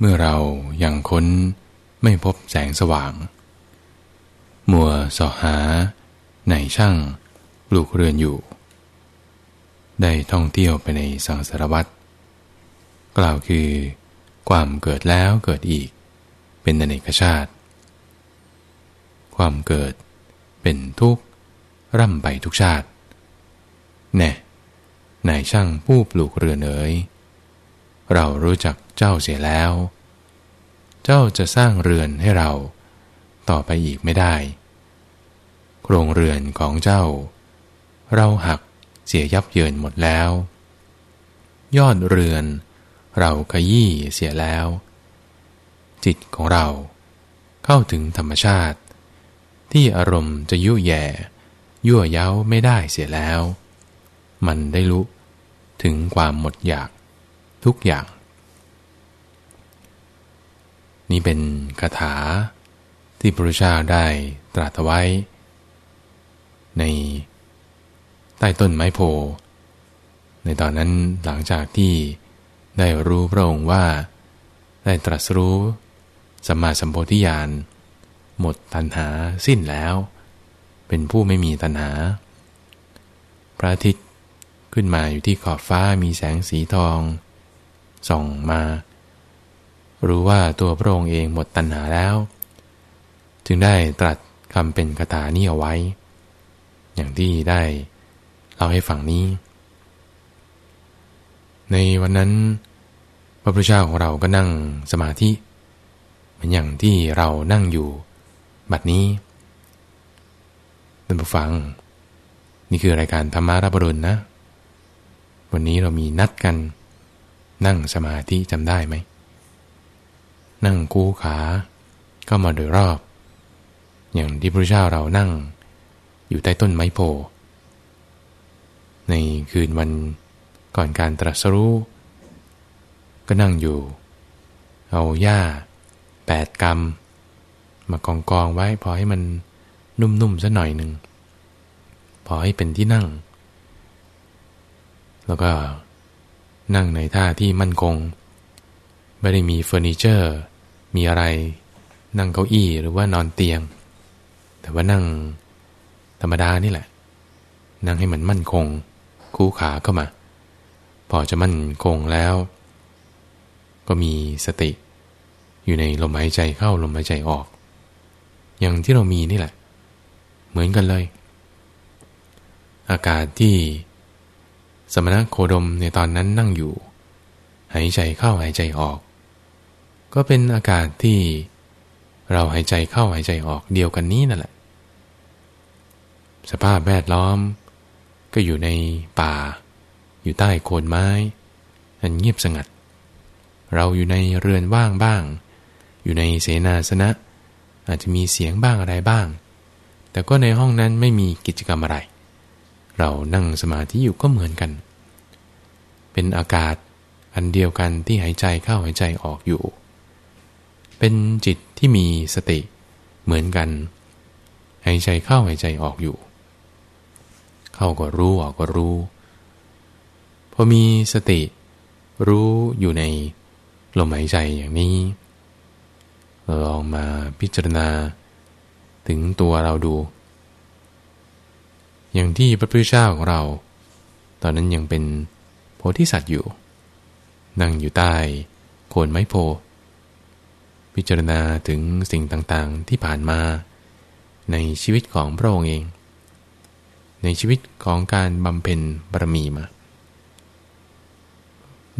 เมื่อเรายัางค้นไม่พบแสงสว่าง มัวสอหา ในช่างปลูกเรือนอยู่ ได้ท่องเที่ยวไปในสังสารวัตรกล่าวคือ ความเกิดแล้วเกิดอีก เป็นอเนกชาติ ความเกิดเป็นทุกข์ ร่ำไปทุกชาติ แน่นายช่างผู้ปลูกเรือนเอ๋ย เรารู้จักเจ้าเสียแล้ว เจ้าจะสร้างเรือนให้เรา ต่อไปอีกไม่ได้ โครงเรือนของเจ้า เราหักเสียยับเยินหมดแล้ว ยอดเรือน เราขยี้เสียแล้ว จิตของเราเข้าถึงธรรมชาติ ที่อารมณ์จะยุ่ยแย่ ยั่วเย้าไม่ได้เสียแล้ว มันได้รู้ถึงความหมดอยาก ทุกอย่าง นี่เป็นคาถาที่พระเจ้าได้ตรัสไว้ ในใต้ต้นไม้โพ ในตอนนั้นหลังจากที่ได้รู้พระองค์ว่า ได้ตรัสรู้สัมมาสัมโพธิญาณหมดตัณหาสิ้นแล้ว เป็นผู้ไม่มีตัณหา พระอาทิตย์ขึ้นมาอยู่ที่ขอบฟ้ามีแสงสีทอง ส่องมา รู้ว่าตัวพระองค์เองหมดตัณหาแล้ว จึงได้ตรัสคำเป็นคาถานี้เอาไว้ อย่างที่ได้เล่าให้ฟังนี้ ในวันนั้น พระพุทธเจ้าของเราก็นั่งสมาธิเหมือนอย่างที่เรานั่งอยู่บัดนี้ท่านผู้ฟัง นี่คือรายการธรรมารับรุณนะ วันนี้เรามีนัดกัน นั่งสมาธิจำได้ไหม นั่งกู้ขาก็มาโดยรอบ อย่างที่พระเจ้าเรานั่งอยู่ใต้ต้นไม้โพ ในคืนวันก่อนการตรัสรู้ ก็นั่งอยู่ เอาหญ้าแปดกรรมมากองกองไว้พอให้มันนุ่มๆสัหน่อยหนึ่งพอให้เป็นที่นั่ง แล้วก็ นั่งในท่าที่มั่นคง ไม่ได้มีเฟอร์นิเจอร์ มีอะไร นั่งเก้าอี้หรือว่านอนเตียง แต่ว่านั่งธรรมดานี่แหละ นั่งให้มันมั่นคง คู่ขาเข้ามา พอจะมั่นคงแล้ว ก็มีสติ อยู่ในลมหายใจเข้าลมหายใจออก อย่างที่เรามีนี่แหละ เหมือนกันเลย อากาศที่ สมณะโคดมในตอนนั้นนั่งอยู่ หายใจเข้าหายใจออก ก็เป็นอากาศที่เราหายใจเข้าหายใจออกเดียวกันนี้นั่นแหละ สภาพแวดล้อม ก็อยู่ในป่า อยู่ใต้โคนไม้ อันเงียบสงัด เราอยู่ในเรือนว่างบ้าง อยู่ในเสนาสนะ อาจจะมีเสียงบ้างอะไรบ้าง แต่ก็ในห้องนั้นไม่มีกิจกรรมอะไรเเรานั่งสมาธิอยู่ก็เหมือนกัน เป็นอากาศอันเดียวกันที่หายใจเข้าหายใจออกอยู่ เป็นจิตที่มีสติเหมือนกัน หายใจเข้าหายใจออกอยู่ เข้าก็รู้ออกก็รู้ พอมีสติรู้อยู่ในลมหายใจอย่างนี้ลองมาพิจารณา ถึงตัวเราดู อย่างที่พระพุทธเจ้าของเรา ตอนนั้นยังเป็นโพธิสัตว์อยู่ นั่งอยู่ใต้โคนไม้โพ พิจารณาถึงสิ่งต่างๆที่ผ่านมา ในชีวิตของพระองค์เอง ในชีวิตของการบำเพ็ญบารมีมา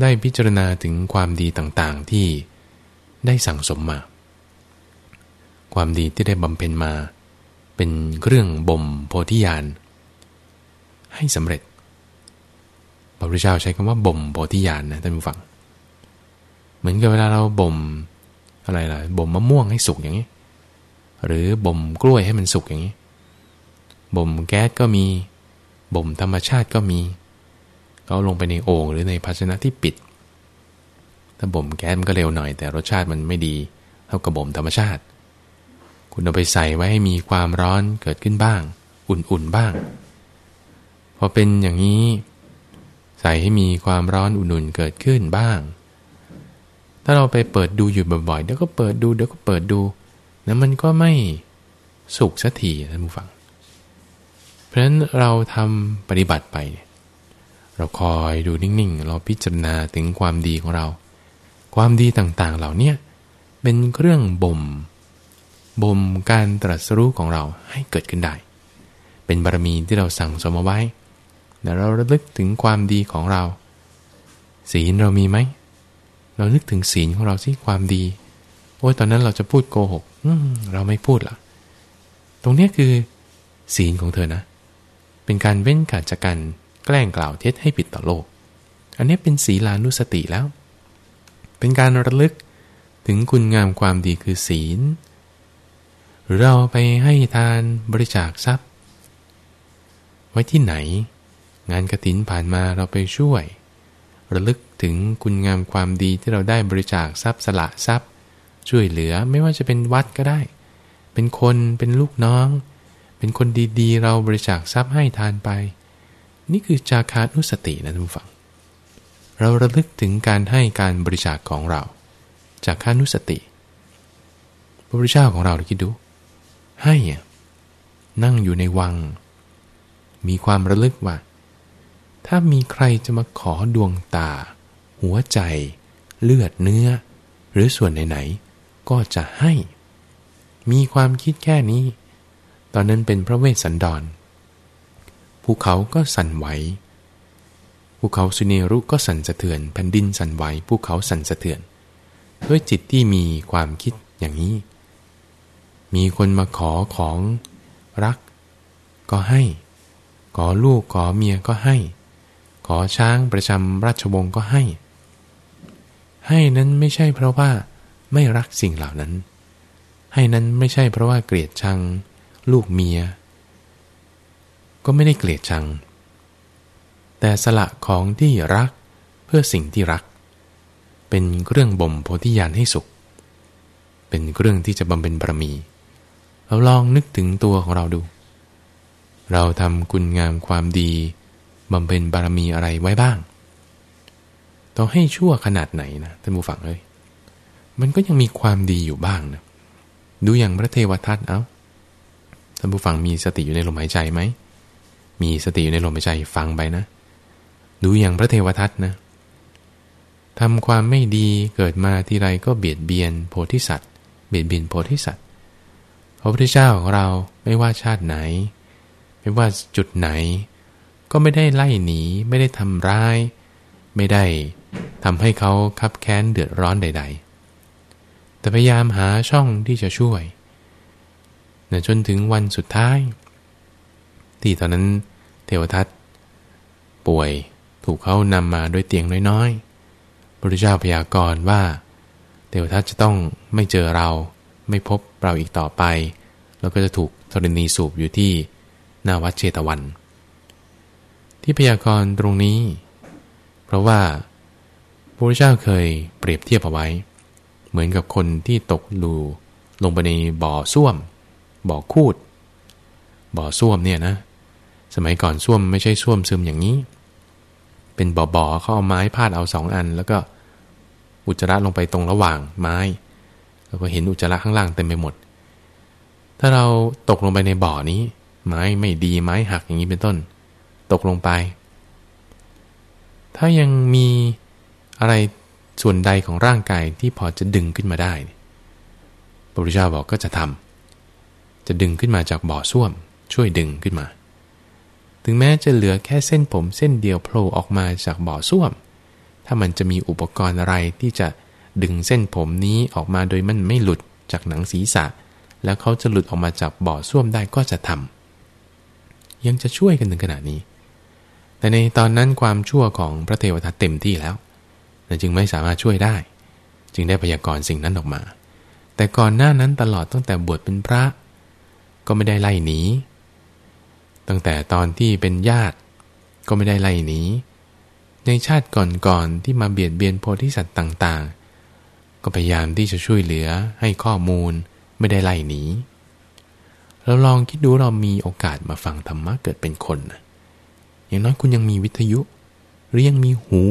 ได้พิจารณาถึงความดีต่างๆที่ได้สั่งสมมา ความดีที่ได้บำเพ็ญมา เป็นเครื่องบ่มโพธิญาณ ให้สำเร็จ พระพุทธเจ้าใช้คำว่าบ่มโพธิญาณนะท่านผู้ฟัง เหมือนกับเวลาเราบ่มอะไรล่ะบ่มมะม่วงให้สุกอย่างนี้ หรือบ่มกล้วยให้มันสุกอย่างนี้ บ่มแก๊สก็มี บ่มธรรมชาติก็มีเอาลงไปในโอ่งหรือในภาชนะที่ปิด ถ้าบ่มแก๊สมันก็เร็วหน่อย แต่รสชาติมันไม่ดีเท่ากับบ่มธรรมชาติ คุณเอาไปใส่ไว้ให้มีความร้อนเกิดขึ้นบ้าง อุ่นๆบ้าง พอเป็นอย่างนี้ ใส่ให้มีความร้อนอุ่นๆเกิดขึ้นบ้าง ถ้าเราไปเปิดดูอยู่บ่อยๆเดี๋ยวก็เปิดดูเดี๋ยวก็เปิดดูนะมันก็ไม่สุขสักทีท่านผู้ฟัง เพราะฉะนั้นเราทำปฏิบัติไป เราคอยดูนิ่งๆ เราพิจารณาถึงความดีของเรา ความดีต่างๆเหล่านี้เป็นเครื่องบ่มบ่มการตรัสรู้ของเราให้เกิดขึ้นได้ เป็นบารมีที่เราสั่งสมเอาไว้ แต่เราระลึกถึงความดีของเรา ศีลเรามีไหม เรานึกถึงศีลของเราสิความดี โอ้ยตอนนั้นเราจะพูดโกหกเราไม่พูดละตรงนี้คือ ศีลของเธอนะ เป็นการเว้นขาดจากการแกล้งกล่าวเท็จให้ผิดต่อโลก อันนี้เป็นศีลานุสติแล้ว เป็นการระลึกถึงคุณงามความดีคือศีล หรือเราไปให้ทานบริจาคทรัพย์ ไว้ที่ไหน งานกระถินผ่านมาเราไปช่วย ระลึกถึงคุณงามความดีที่เราได้บริจาคทรัพย์สละทรัพย์ ช่วยเหลือไม่ว่าจะเป็นวัดก็ได้ เป็นคนเป็นลูกน้อง เป็นคนดีๆ เราบริจาคทรัพย์ให้ทานไป นี่คือจาคานุสตินะทุกฝังเราระลึกถึงการให้การบริจาคของเราจากคานุสติ พระพุทธเจ้าของเราคิดดู ให้นั่งอยู่ในวัง มีความระลึกว่า ถ้ามีใครจะมาขอดวงตา หัวใจ เลือดเนื้อ หรือส่วนไหนๆ ก็จะให้ มีความคิดแค่นี้ ตอนนั้นเป็นพระเวสสันดรภูเขาก็สั่นไหวภูเขาสุเนรุก็สั่นสะเทือนแผ่นดินสั่นไหวภูเขาสั่นสะเทือน ด้วยจิตที่มีความคิดอย่างนี้ มีคนมาขอของรัก ก็ให้ ขอลูกขอเมียก็ให้ ขอช้างประจำราชวงศ์ก็ให้ ให้นั้นไม่ใช่เพราะว่าไม่รักสิ่งเหล่านั้น ให้นั้นไม่ใช่เพราะว่าเกลียดชัง ลูกเมีย ก็ไม่ได้เกลียดชัง แต่สละของที่รักเพื่อสิ่งที่รัก เป็นเครื่องบ่มโพธิญาณให้สุข เป็นเครื่องที่จะบำเพ็ญบารมี เราลองนึกถึงตัวของเราดู เราทำคุณงามความดี บำเพ็ญบารมีอะไรไว้บ้างต้องให้ชั่วขนาดไหนนะท่านผู้ฟังเอ้ยมันก็ยังมีความดีอยู่บ้างนะดูอย่างพระเทวทัตเอา้าท่านผู้ฟังมีสติอยู่ในลมหายใจไหมมีสติอยู่ในลมหายใจฟังไปนะ ดูอย่างพระเทวทัตนะทำความไม่ดีเกิดมาทีไรก็เบียดเบียนโพธิสัตว์เบียดเบียนโพธิสัตว์พระพุทธเจ้าของเราไม่ว่าชาติไหน ไม่ว่าจุดไหน ก็ไม่ได้ไล่หนี ไม่ได้ทำร้าย ไม่ได้ทำให้เขาคับแค้นเดือดร้อนใด ๆ แต่พยายามหาช่องที่จะช่วยนจนถึงวันสุดท้าย ที่ตอนนั้นเทวทัตป่วยถูกเขานำมาด้วยเตียงน้อยๆพระเจ้าพยากรณ์ว่า เทวทัตจะต้องไม่เจอเราไม่พบเราอีกต่อไปเราก็จะถูกธรณีสูบอยู่ที่หน้าวัดเชตวัน ที่พยากรณ์ตรงนี้ เพราะว่าพระพุทธเจ้าเคยเปรียบเทียบเอาไว้ เหมือนกับคนที่ตกลูลงไปในบ่อส้วม บ่อคูด บ่อส้วมเนี่ยนะ สมัยก่อนส้วมไม่ใช่ส้วมซึมอย่างนี้ เป็นบ่อๆเขาเอาไม้พาดเอาสองอัน แล้วก็อุจจาระลงไปตรงระหว่างไม้ แล้วก็เห็นอุจจาระข้างล่างเต็มไปหมด ถ้าเราตกลงไปในบ่อนี้ ไม้ไม่ดีไม้หักอย่างนี้เป็นต้น ตกลงไป ถ้ายังมีอะไรส่วนใดของร่างกายที่พอจะดึงขึ้นมาได้ พระพุทธเจ้าบอกก็จะทำจะดึงขึ้นมาจากบ่อส้วม ช่วยดึงขึ้นมา ถึงแม้จะเหลือแค่เส้นผมเส้นเดียวโผล่ออกมาจากบ่อส้วม ถ้ามันจะมีอุปกรณ์อะไรที่จะดึงเส้นผมนี้ออกมาโดยมันไม่หลุดจากหนังศีรษะ แล้วเขาจะหลุดออกมาจากบ่อส้วมได้ก็จะทำยังจะช่วยกันถึงขนาดนี้ แต่ในตอนนั้นความชั่วของพระเทวทัตเต็มที่แล้วจึงไม่สามารถช่วยได้ จึงได้พยากรณ์สิ่งนั้นออกมา แต่ก่อนหน้านั้นตลอดตั้งแต่บวชเป็นพระ ก็ไม่ได้ไล่หนีตั้งแต่ตอนที่เป็นญาติก็ไม่ได้ไล่หนีในชาติก่อนๆที่มาเบียดเบียนโพธิสัตว์ต่างๆ ก็พยายามที่จะช่วยเหลือให้ข้อมูลไม่ได้ไล่หนีเราลองคิดดูเรามีโอกาสมาฟังธรรมะเกิดเป็นคนนะ อย่างน้อยคุณยังมีวิทยุ หรือยังมีหู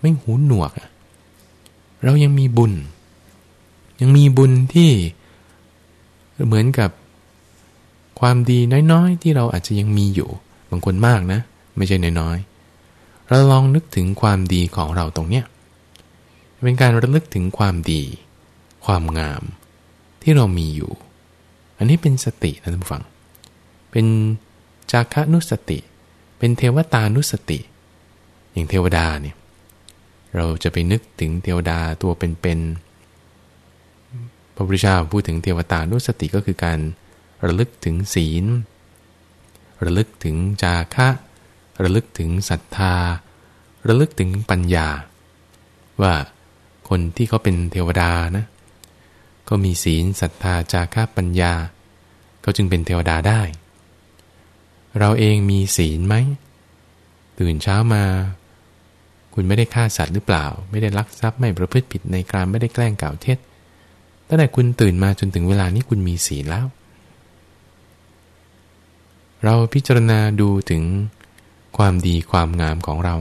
ไม่หูหนวกอะเรายังมีบุญ ยังมีบุญที่เหมือนกับความดีน้อยๆ ที่เราอาจจะยังมีอยู่ บางคนมากนะ ไม่ใช่น้อยๆ เราลองนึกถึงความดีของเราตรงเนี้ยเป็นการระลึกถึงความดี ความงามที่เรามีอยู่ อันนี้เป็นสตินะท่านผู้ฟัง เป็นจาคะนุสติ เป็นเทวตานุสติ อย่างเทวดาเนี่ยเราจะไปนึกถึงเทวดาตัวเป็นๆพระพุทธเจ้าพูดถึงเทวตานุสติก็คือการระลึกถึงศีล ระลึกถึงจาคะ ระลึกถึงศรัทธา ระลึกถึงปัญญา ว่าคนที่เขาเป็นเทวดานะก็มีศีลศรัทธาจาคะปัญญา ก็จึงเป็นเทวดาได้ เราเองมีศีลไหม ตื่นเช้ามา คุณไม่ได้ฆ่าสัตว์หรือเปล่า ไม่ได้ลักทรัพย์ไม่ประพฤติผิดในการไม่ได้แกล้งกล่าวเท็จตั้งแต่คุณตื่นมาจนถึงเวลานี้คุณมีศีลแล้ว เราพิจารณาดูถึงความดีความงามของเรา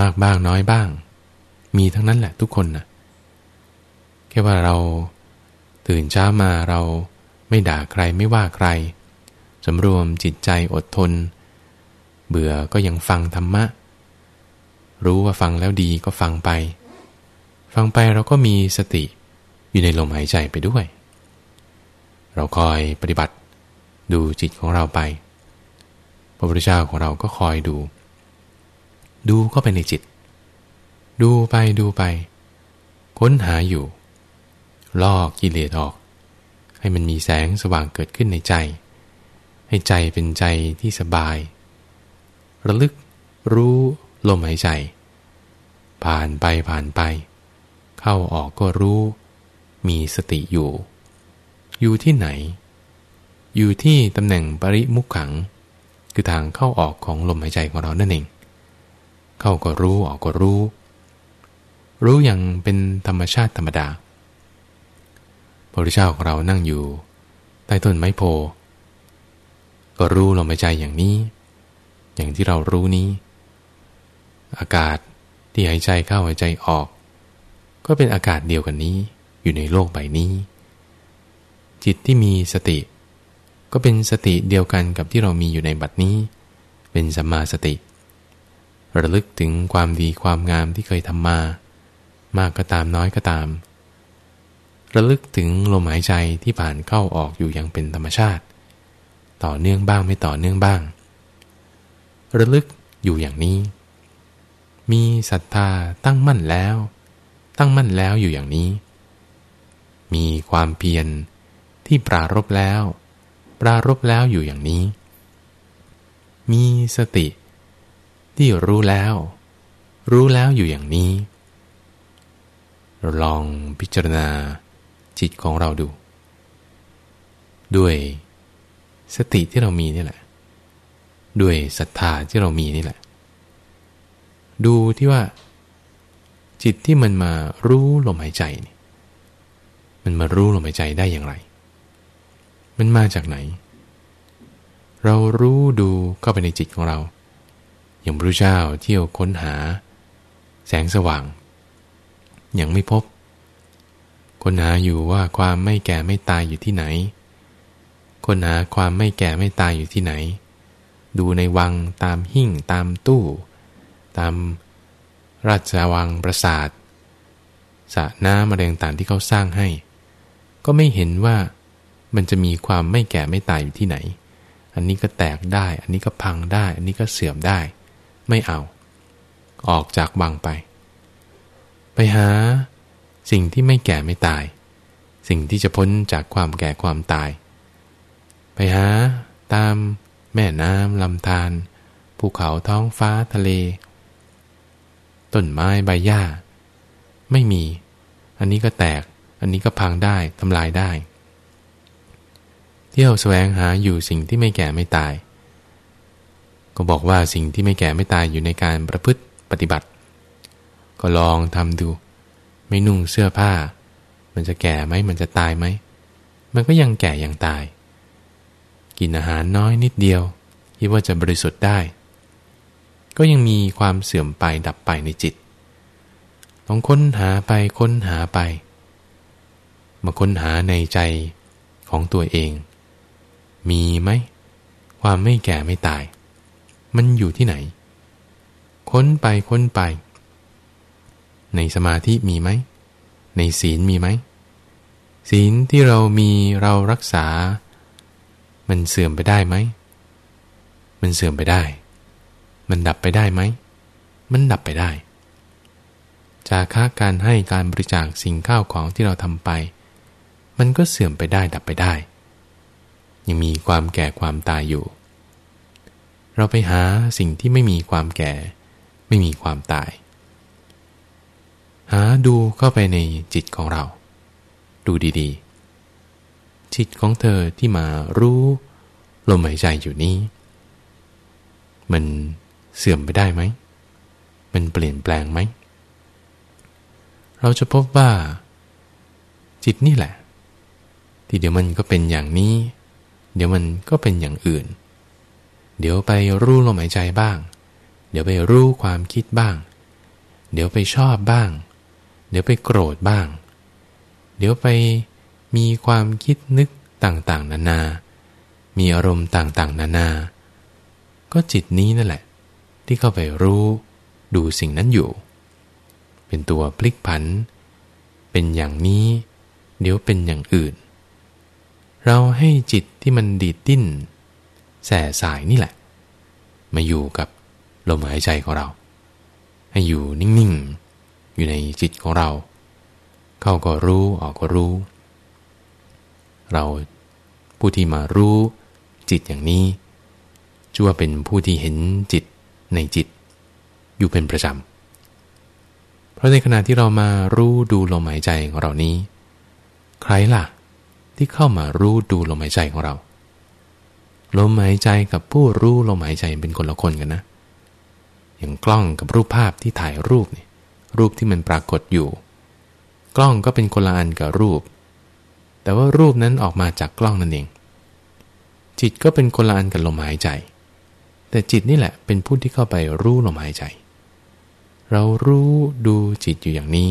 มากบ้างน้อยบ้าง มีทั้งนั้นแหละทุกคนนะแค่ว่าเราตื่นเช้ามาเราไม่ด่าใครไม่ว่าใคร สำรวมจิตใจอดทน เบื่อก็ยังฟังธรรมะ รู้ว่าฟังแล้วดีก็ฟังไป ฟังไปเราก็มีสติอยู่ในลมหายใจไปด้วย เราคอยปฏิบัติดูจิตของเราไป พระพุทธเจ้าของเราก็คอยดู ดูก็ไปในจิต ดูไปดูไป ค้นหาอยู่ ลอกกิเลสออก ให้มันมีแสงสว่างเกิดขึ้นในใจ ให้ใจเป็นใจที่สบาย ระลึกรู้ลมหายใจ ผ่านไปผ่านไป เข้าออกก็รู้ มีสติอยู่ อยู่ที่ไหน อยู่ที่ตำแหน่งปริมุขขัง คือทางเข้าออกของลมหายใจของเรานั่นเอง เข้าก็รู้ออกก็รู้ รู้อย่างเป็นธรรมชาติธรรมดาพระพุทธเจ้าของเรานั่งอยู่ ใต้ต้นไม้โพ ก็รู้ลมหายใจอย่างนี้ อย่างที่เรารู้นี้ อากาศที่หายใจเข้าหายใจออก ก็เป็นอากาศเดียวกันนี้ อยู่ในโลกใบนี้ จิตที่มีสติ ก็เป็นสติเดียวกันกับที่เรามีอยู่ในบัดนี้ เป็นสัมมาสติ ระลึกถึงความดีความงามที่เคยทำมา มากก็ตามน้อยก็ตาม ระลึกถึงลมหายใจที่ผ่านเข้าออกอยู่อย่างเป็นธรรมชาติ ต่อเนื่องบ้างไม่ต่อเนื่องบ้าง ระลึกอยู่อย่างนี้ มีศรัทธาตั้งมั่นแล้ว ตั้งมั่นแล้วอยู่อย่างนี้ มีความเพียรที่ปรารบแล้ว ปรารบแล้วอยู่อย่างนี้ มีสติ ที่รู้แล้ว รู้แล้วอยู่อย่างนี้ ลองพิจารณาจิตของเราดู ด้วย สติที่เรามีนี่แหละ ด้วยศรัทธาที่เรามีนี่แหละ ดูที่ว่า จิตที่มันมารู้ลมหายใจนี่มันมารู้ลมหายใจได้อย่างไร มันมาจากไหน เรารู้ดูเข้าไปในจิตของเรา อย่างพระเจ้าเที่ยวค้นหา แสงสว่าง ยังไม่พบ ค้นหาอยู่ว่าความไม่แก่ไม่ตายอยู่ที่ไหน ค้นหาความไม่แก่ไม่ตายอยู่ที่ไหน ดูในวังตามหิ่งตามตู้ ตามราชวังปราสาทสระน้ำอะไรต่างๆที่เขาสร้างให้ ก็ไม่เห็นว่ามันจะมีความไม่แก่ไม่ตายอยู่ที่ไหน อันนี้ก็แตกได้ อันนี้ก็พังได้ อันนี้ก็เสื่อมได้ ไม่เอา ออกจากบังไป ไปหา สิ่งที่ไม่แก่ไม่ตาย สิ่งที่จะพ้นจากความแก่ความตาย ไปหาตามแม่น้ำลำธารภูเขาท้องฟ้าทะเล ต้นไม้ใบหญ้า ไม่มี อันนี้ก็แตก อันนี้ก็พังได้ทำลายได้ เที่ยวแสวงหาอยู่สิ่งที่ไม่แก่ไม่ตาย ก็บอกว่าสิ่งที่ไม่แก่ไม่ตายอยู่ในการประพฤติปฏิบัติ ก็ลองทำดู ไม่นุ่งเสื้อผ้า มันจะแก่ไหมมันจะตายไหม มันก็ยังแก่ยังตาย กินอาหารน้อยนิดเดียวคิดว่าจะบริสุทธิ์ได้ ก็ยังมีความเสื่อมไปดับไปในจิตต้องค้นหาไปค้นหาไป มาค้นหาในใจของตัวเอง มีไหม ความไม่แก่ไม่ตาย มันอยู่ที่ไหน ค้นไปค้นไป ในสมาธิมีไหม ในศีลมีไหม ศีลที่เรามีเรารักษา มันเสื่อมไปได้ไหม มันเสื่อมไปได้ มันดับไปได้ไหม มันดับไปได้ จากค่าการให้การบริจาคสิ่งข้าวของที่เราทำไป มันก็เสื่อมไปได้ดับไปได้ ยังมีความแก่ความตายอยู่ เราไปหาสิ่งที่ไม่มีความแก่ ไม่มีความตาย หาดูเข้าไปในจิตของเรา ดูดีๆ จิตของเธอที่มารู้ลมหายใจอยู่นี้ มันเสื่อมไปได้ไหม มันเปลี่ยนแปลงไหม เราจะพบว่า จิตนี่แหละ ที่เดี๋ยวมันก็เป็นอย่างนี้ เดี๋ยวมันก็เป็นอย่างอื่น เดี๋ยวไปรู้ลมหายใจบ้าง เดี๋ยวไปรู้ความคิดบ้าง เดี๋ยวไปชอบบ้าง เดี๋ยวไปโกรธบ้าง เดี๋ยวไป มีความคิดนึกต่างๆ นานา มีอารมณ์ต่างๆ นานา ก็จิตนี้นั่นแหละ ที่เข้าไปรู้ดูสิ่งนั้นอยู่ เป็นตัวพลิกผัน เป็นอย่างนี้ เดี๋ยวเป็นอย่างอื่น เราให้จิตที่มันดีดดิ้น แส่สายนี่แหละ มาอยู่กับลมหายใจของเรา ให้อยู่นิ่ง ๆ อยู่ในจิตของเรา เข้าก็รู้ออกก็รู้ เรา ผู้ที่มารู้จิตอย่างนี้ชื่อว่าเป็นผู้ที่เห็นจิตในจิต อยู่เป็นประจำ เพราะในขณะที่เรามารู้ดูลมหายใจของเรานี้ ใครล่ะ ที่เข้ามารู้ดูลมหายใจของเรา ลมหายใจกับผู้รู้ลมหายใจเป็นคนละคนกันนะ อย่างกล้องกับรูปภาพที่ถ่ายรูปเนี่ยรูปที่มันปรากฏอยู่ กล้องก็เป็นคนละอันกับรูป แต่ว่ารูปนั้นออกมาจากกล้องนั่นเอง จิตก็เป็นคนละอันกับลมหายใจ แต่จิตนี่แหละเป็นผู้ที่เข้าไปรู้ลมหายใจ เรารู้ดูจิตอยู่อย่างนี้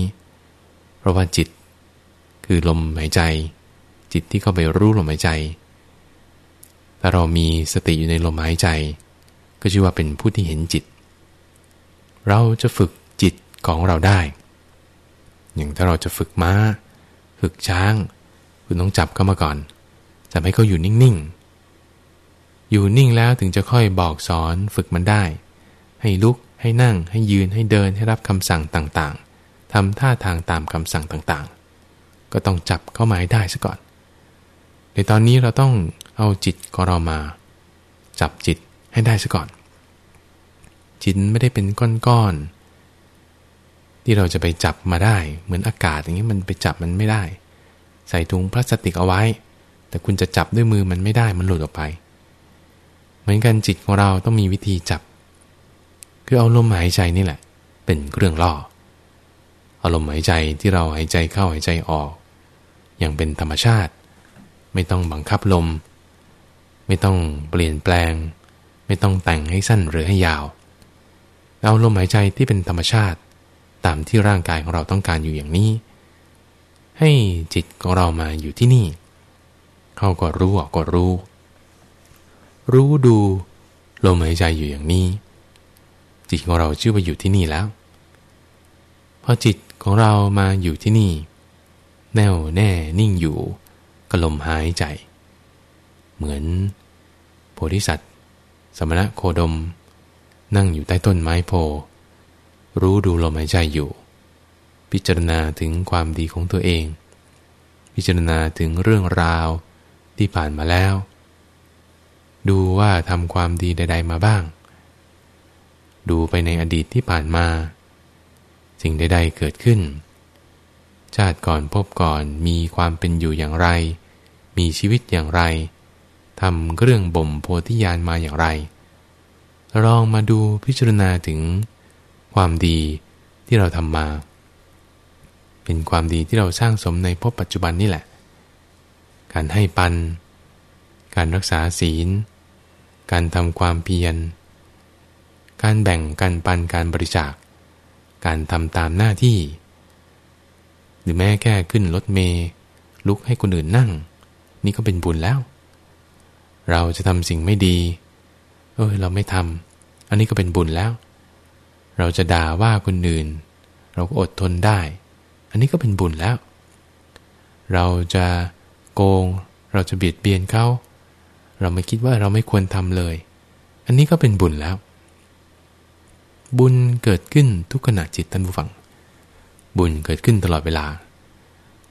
เพราะว่าจิต คือลมหายใจ จิตที่เข้าไปรู้ลมหายใจ ถ้าเรามีสติอยู่ในลมหายใจ ก็ชื่อว่าเป็นผู้ที่เห็นจิต เราจะฝึกจิตของเราได้ อย่างถ้าเราจะฝึกม้า ฝึกช้าง คุณต้องจับเขามาก่อนจับให้เขาอยู่นิ่งๆ อยู่นิ่งแล้วถึงจะค่อยบอกสอนฝึกมันได้ ให้ลุกให้นั่ง ให้ยืนให้เดินให้รับคำสั่งต่างๆทำท่าทางตามคำสั่งต่างๆ ก็ต้องจับเข้ามาให้ได้ซะก่อน ในตอนนี้เราต้องเอาจิตของเรามา จับจิตให้ได้ซะก่อน จิตไม่ได้เป็นก้อนๆที่เราจะไปจับมาได้ เหมือนอากาศอย่างนี้มันไปจับมันไม่ได้ ใส่ถุงพลาสติกเอาไว้ แต่คุณจะจับด้วยมือมันไม่ได้มันหลุดออกไป เหมือนกันจิตของเราต้องมีวิธีจับ คือเอาลมหายใจนี่แหละ เป็นเครื่องล่อเอาลมหายใจที่เราหายใจเข้าหายใจออก อย่างเป็นธรรมชาติ ไม่ต้องบังคับลม ไม่ต้องเปลี่ยนแปลง ไม่ต้องแต่งให้สั้นหรือให้ยาว เอาลมหายใจที่เป็นธรรมชาติ ตามที่ร่างกายของเราต้องการอยู่อย่างนี้ ให้จิตของเรามาอยู่ที่นี่ เขาก็รู้ออกก็รู้ รู้ดูลมหายใจอยู่อย่างนี้ จิตของเราชื่อว่าอยู่ที่นี่แล้วพอจิตของเรามาอยู่ที่นี่ แน่วแน่นิ่งอยู่ก็ลมหายใจ เหมือน โพธิสัตว์ สมณะโคดม นั่งอยู่ใต้ต้นไม้โพ รู้ดูลมหายใจอยู่ พิจารณาถึงความดีของตัวเอง พิจารณาถึงเรื่องราวที่ผ่านมาแล้ว ดูว่าทำความดีใด ๆ มาบ้าง ดูไปในอดีตที่ผ่านมา สิ่งใด ๆ เกิดขึ้น ชาติก่อนพบก่อนมีความเป็นอยู่อย่างไร มีชีวิตอย่างไรทำเรื่องบ่มโพธิญาณมาอย่างไร ลองมาดูพิจารณาถึงความดีที่เราทำมา เป็นความดีที่เราสร้างสมในภพปัจจุบันนี่แหละ การให้ปัน การรักษาศีล การทำความเพียร การแบ่งการปันการบริจาค การทำตามหน้าที่ หรือแม้แค่ขึ้นรถเมล์ลุกให้คนอื่นนั่ง นี่ก็เป็นบุญแล้ว เราจะทำสิ่งไม่ดี เออเราไม่ทำอันนี้ก็เป็นบุญแล้ว เราจะด่าว่าคนอื่น เราก็อดทนได้ อันนี้ก็เป็นบุญแล้ว เราจะโกง เราจะเบียดเบียนเขาเราไม่คิดว่าเราไม่ควรทำเลย อันนี้ก็เป็นบุญแล้ว บุญเกิดขึ้นทุกขณะจิตท่านผู้ฟัง บุญเกิดขึ้นตลอดเวลา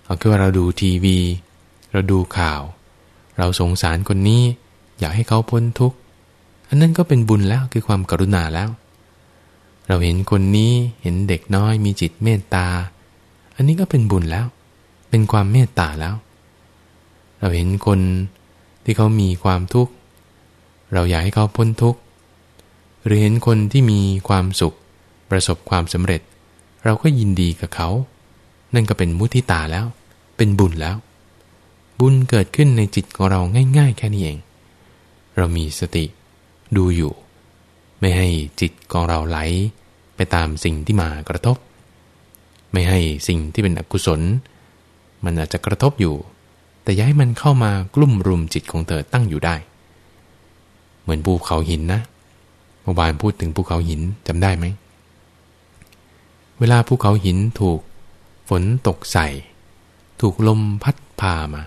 เอาคือว่าเราดูทีวี เราดูข่าว เราสงสารคนนี้ อยากให้เขาพ้นทุกข์ อันนั้นก็เป็นบุญแล้วคือความกรุณาแล้ว เราเห็นคนนี้เห็นเด็กน้อยมีจิตเมตตา นนี้ก็เป็นบุญแล้ว เป็นความเมตตาแล้ว เราเห็นคนที่เขามีความทุกข์ เราอยากให้เขาพ้นทุกข์ หรือเห็นคนที่มีความสุข ประสบความสำเร็จ เราก็ยินดีกับเขา นั่นก็เป็นมุทิตาแล้ว เป็นบุญแล้ว บุญเกิดขึ้นในจิตของเราง่าย ๆ แค่นี้เอง เรามีสติดูอยู่ ไม่ให้จิตของเราไหลไปตามสิ่งที่มากระทบ ไม่ให้สิ่งที่เป็นอกุศล มันอาจจะกระทบอยู่ แต่ย้ายมันเข้ามากลุ่มรุมจิตของเธอตั้งอยู่ได้ เหมือนภูเขาหินนะเมื่อวานพูดถึงภูเขาหินจำได้ไหม เวลาภูเขาหินถูกฝนตกใส่ ถูกลมพัดพามา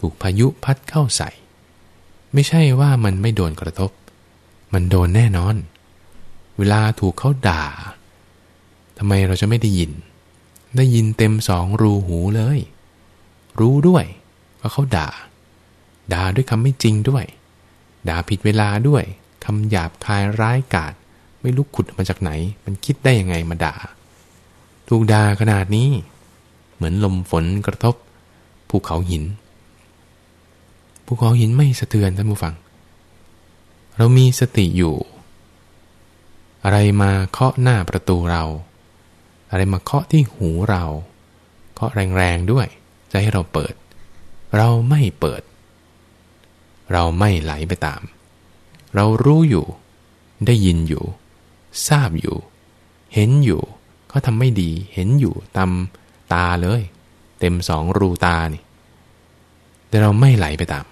ถูกพายุพัดเข้าใส่ ไม่ใช่ว่ามันไม่โดนกระทบ มันโดนแน่นอน เวลาถูกเขาด่าทำไมเราจะไม่ได้ยิน ได้ยินเต็มสองรูหูเลย รู้ด้วยว่าเขาด่า ด่าด้วยคำไม่จริงด้วย ด่าผิดเวลาด้วยคำหยาบคายร้ายกาจไม่รู้ขุดมาจากไหน มันคิดได้ยังไงมาด่า ถูกด่าขนาดนี้ เหมือนลมฝนกระทบภูเขาหินภูเขาหินไม่สะเทือนท่านผู้ฟัง เรามีสติอยู่ อะไรมาเคาะหน้าประตูเรา อะไรมาเคาะที่หูเรา เคาะแรงๆด้วย จะให้เราเปิด เราไม่เปิด เราไม่ไหลไปตาม เรารู้อยู่ ได้ยินอยู่ ทราบอยู่ เห็นอยู่เขาทำไม่ดีเห็นอยู่ตามตาเลย เต็มสองรูตานี่ แต่เราไม่ไหลไปตาม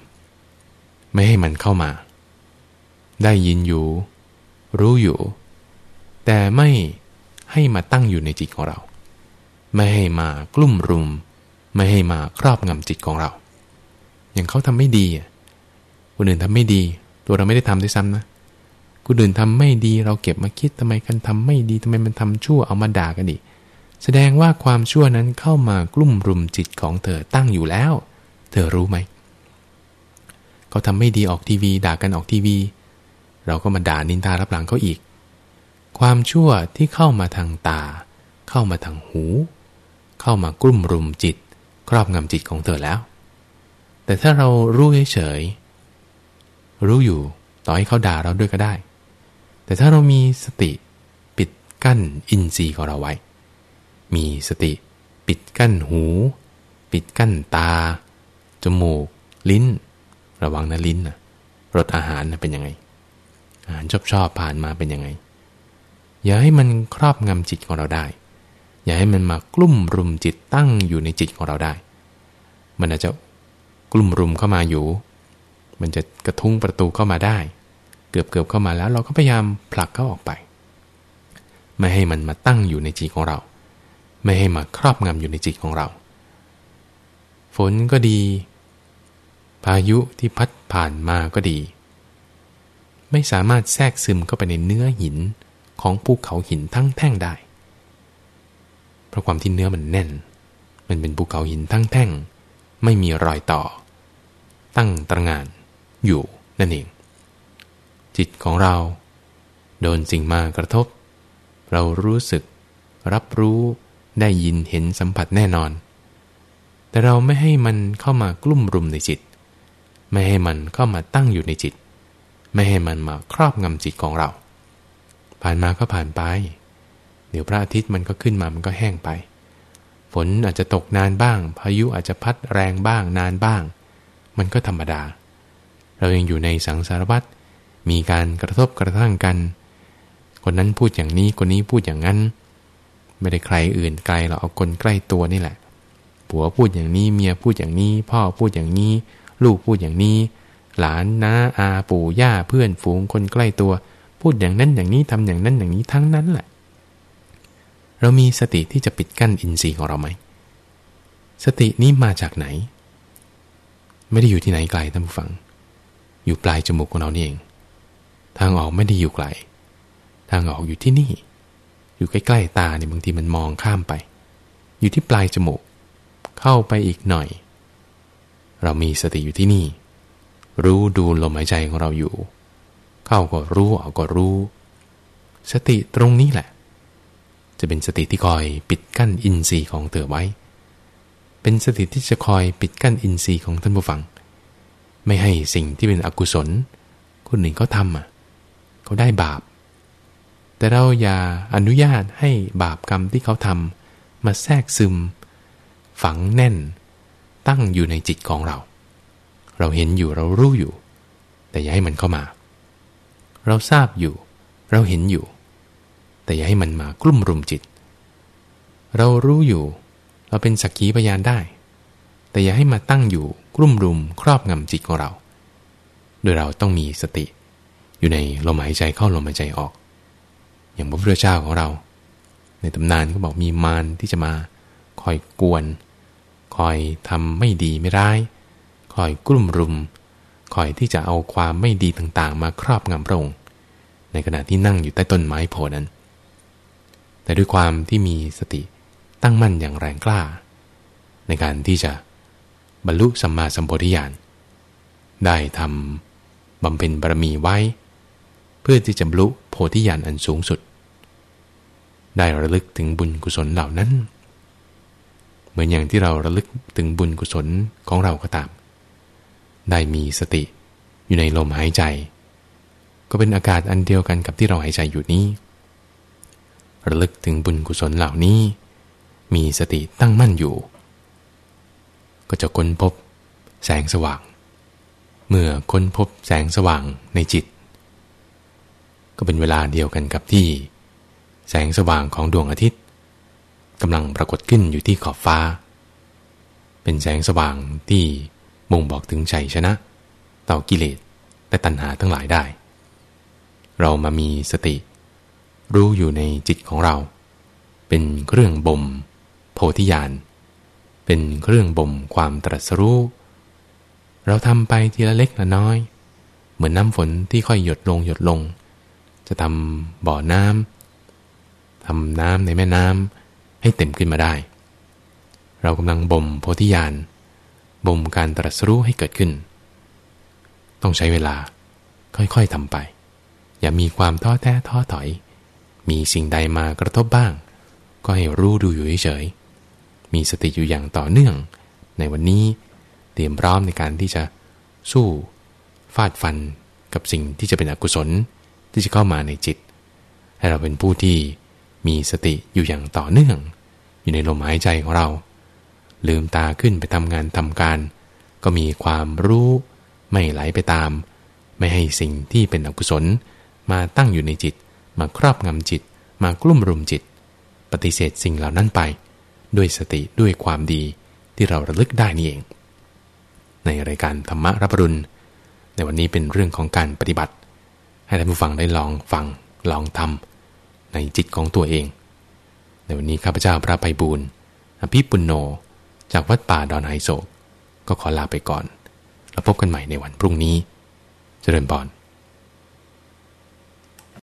ไม่ให้มันเข้ามา ได้ยินอยู่ รู้อยู่ แต่ไม่ ให้มาตั้งอยู่ในจิตของเรา ไม่ให้มากลุ่มรุม ไม่ให้มาครอบงำจิตของเรา อย่างเขาทำไม่ดีคนอื่นทำไม่ดี ตัวเราไม่ได้ทำด้วยซ้ำนะคนอื่นทำไม่ดีเราเก็บมาคิดทำไมกันทำไม่ดีทำไมมันทำชั่วเอามาด่ากันดิแสดงว่าความชั่วนั้นเข้ามากลุ่มรุมจิตของเธอตั้งอยู่แล้ว เธอรู้ไหมเขาทำไม่ดีออกทีวี ด่ากันออกทีวี เราก็มาด่านินทารับหลังเขาอีก ความชั่วที่เข้ามาทางตา เข้ามาทางหู เข้ามากลุ่มรุมจิต ครอบงำจิตของเธอแล้ว แต่ถ้าเรารู้เฉยๆรู้อยู่ต่อให้เขาด่าเราด้วยก็ได้ แต่ถ้าเรามีสติปิดกั้นอินทรีย์ของเราไว้ มีสติปิดกั้นหู ปิดกั้นตา จมูก ลิ้น ระวังนะลิ้นนะรสอาหารนะเป็นยังไง อาหารชอบชอบผ่านมาเป็นยังไง อย่าให้มันครอบงำจิตของเราได้ อย่าให้มันมากลุ่มรุมจิตตั้งอยู่ในจิตของเราได้ มันอาจจะกลุ่มรุมเข้ามาอยู่ มันจะกระทุ้งประตูเข้ามาได้ เกือบเกือบเข้ามาแล้วเราก็พยายามผลักเขาออกไป ไม่ให้มันมาตั้งอยู่ในจิตของเรา ไม่ให้มาครอบงำอยู่ในจิตของเรา ฝนก็ดี พายุที่พัดผ่านมาก็ดี ไม่สามารถแทรกซึมเข้าไปในเนื้อหิน ของภูเขาหินทั้งแท่งได้ เพราะความที่เนื้อมันแน่น มันเป็นภูเขาหินทั้งแท่ง ไม่มีรอยต่อ ตั้งตระงานอยู่นั่นเอง จิตของเรา โดนสิ่งมากระทบ เรารู้สึก รับรู้ได้ยินเห็นสัมผัสแน่นอน แต่เราไม่ให้มันเข้ามากลุ่มรุมในจิต ไม่ให้มันเข้ามาตั้งอยู่ในจิต ไม่ให้มันมาครอบงำจิตของเรา ผ่านมาก็ผ่านไป เดี๋ยวพระอาทิตย์มันก็ขึ้นมามันก็แห้งไป ฝนอาจจะตกนานบ้าง พายุอาจจะพัดแรงบ้างนานบ้าง มันก็ธรรมดา เรายังอยู่ในสังสารวัตรมีการกระทบกระทั่งกัน คนนั้นพูดอย่างนี้คนนี้พูดอย่างนั้น ไม่ได้ใครอื่นไกลเราเอาคนใกล้ตัวนี่แหละผัวพูดอย่างนี้เมียพูดอย่างนี้ พ่อพูดอย่างนี้ ลูกพูดอย่างนี้ หลานน้าอาปู่ย่าเพื่อนฝูงคนใกล้ตัว พูดอย่างนั้นอย่างนี้ทำอย่างนั้นอย่างนี้ทั้งนั้นแหละ เรามีสติที่จะปิดกั้นอินทรีย์ของเราไหม สตินี้มาจากไหน ไม่ได้อยู่ที่ไหนไกลท่านผู้ฟัง อยู่ปลายจมูกของเราเอง ทางออกไม่ได้อยู่ไกล ทางออกอยู่ที่นี่ อยู่ใกล้ๆตาเนี่ยบางทีมันมองข้ามไป อยู่ที่ปลายจมูก เข้าไปอีกหน่อย เรามีสติอยู่ที่นี่ รู้ดูลมหายใจของเราอยู่ เข้าก็รู้ออกก็รู้ สติตรงนี้แหละ จะเป็นสติที่คอยปิดกั้นอินทรีย์ของเธอไว้ เป็นสติที่จะคอยปิดกั้นอินทรีย์ของท่านผู้ฟัง ไม่ให้สิ่งที่เป็นอกุศล คนหนึ่งเขาทำอะเขาได้บาป แต่เราอย่าอนุญาตให้บาปกรรมที่เขาทำมาแทรกซึม ฝังแน่น ตั้งอยู่ในจิตของเรา เราเห็นอยู่เรารู้อยู่ แต่อย่าให้มันเข้ามา เราทราบอยู่ เราเห็นอยู่ แต่อย่าให้มันมากลุ่มรุมจิต เรารู้อยู่ เราเป็นสักขีพยานได้ แต่อย่าให้มาตั้งอยู่กลุ่มรุมครอบงำจิตของเรา โดยเราต้องมีสติ อยู่ในลมหายใจเข้าลมหายใจออก อย่างพระพุทธเจ้าของเรา ในตำนานก็บอกมีมารที่จะมาคอยกวน คอยทำไม่ดีไม่ร้าย คอยกลุ่มรุม คอยที่จะเอาความไม่ดีต่างๆ มาครอบงำพระองค์ในขณะที่นั่งอยู่ใต้ต้นไม้โพนั้น แต่ด้วยความที่มีสติตั้งมั่นอย่างแรงกล้า ในการที่จะบรรลุสัมมาสัมปวิญาณได้ทำบำเพ็ญบารมีไว้ เพื่อที่จะบรรลุโพธิญาณอันสูงสุด ได้ระลึกถึงบุญกุศลเหล่านั้น เหมือนอย่างที่เราระลึกถึงบุญกุศลของเราก็ตาม ได้มีสติ อยู่ในลมหายใจ ก็เป็นอากาศอันเดียวกันกับที่เราหายใจอยู่นี้ ระลึกถึงบุญกุศลเหล่านี้ มีสติตั้งมั่นอยู่ ก็จะค้นพบแสงสว่าง เมื่อค้นพบแสงสว่างในจิต ก็เป็นเวลาเดียวกันกับที่ แสงสว่างของดวงอาทิตย์กำลังปรากฏขึ้นอยู่ที่ขอบฟ้า เป็นแสงสว่างที่ บ่งบอกถึงชัยชนะ ต่อกิเลสและตัณหาทั้งหลายได้ เรามามีสติ รู้อยู่ในจิตของเรา เป็นเครื่องบ่มโพธิญาณเป็นเครื่องบ่มความตรัสรู้ เราทำไปทีละเล็กละน้อย เหมือนน้ำฝนที่ค่อยหยดลงหยดลง จะทำบ่อน้ำทำน้ำในแม่น้ำให้เต็มขึ้นมาได้ เรากำลังบ่มโพธิญาณ บ่มการตรัสรู้ให้เกิดขึ้น ต้องใช้เวลาค่อยๆทำไป อย่ามีความท้อแท้ท้อถอย มีสิ่งใดมากระทบบ้าง ก็ให้รู้ดูอยู่เฉยๆมีสติอยู่อย่างต่อเนื่อง ในวันนี้เตรียมพร้อมในการที่จะสู้ฟาดฟันกับสิ่งที่จะเป็นอกุศลที่จะเข้ามาในจิต ให้เราเป็นผู้ที่มีสติอยู่อย่างต่อเนื่อง อยู่ในลมหายใจของเรา ลืมตาขึ้นไปทำงานทำการ ก็มีความรู้ไม่ไหลไปตาม ไม่ให้สิ่งที่เป็นอกุศล มาตั้งอยู่ในจิต มาครอบงำจิต มากลุ่มรุมจิต ปฏิเสธสิ่งเหล่านั้นไป ด้วยสติด้วยความดีที่เราระลึกได้นี่เอง ในรายการธรรมรับรุณ ในวันนี้เป็นเรื่องของการปฏิบัติ ให้ท่านผู้ฟังได้ลองฟังลองทำในจิตของตัวเอง ในวันนี้ข้าพเจ้าพระไพบูรณ์อภิปุณโญ จากวัดป่าดอนไฮโศกก็ขอลาไปก่อน แล้วพบกันใหม่ในวันพรุ่งนี้ เจริญพร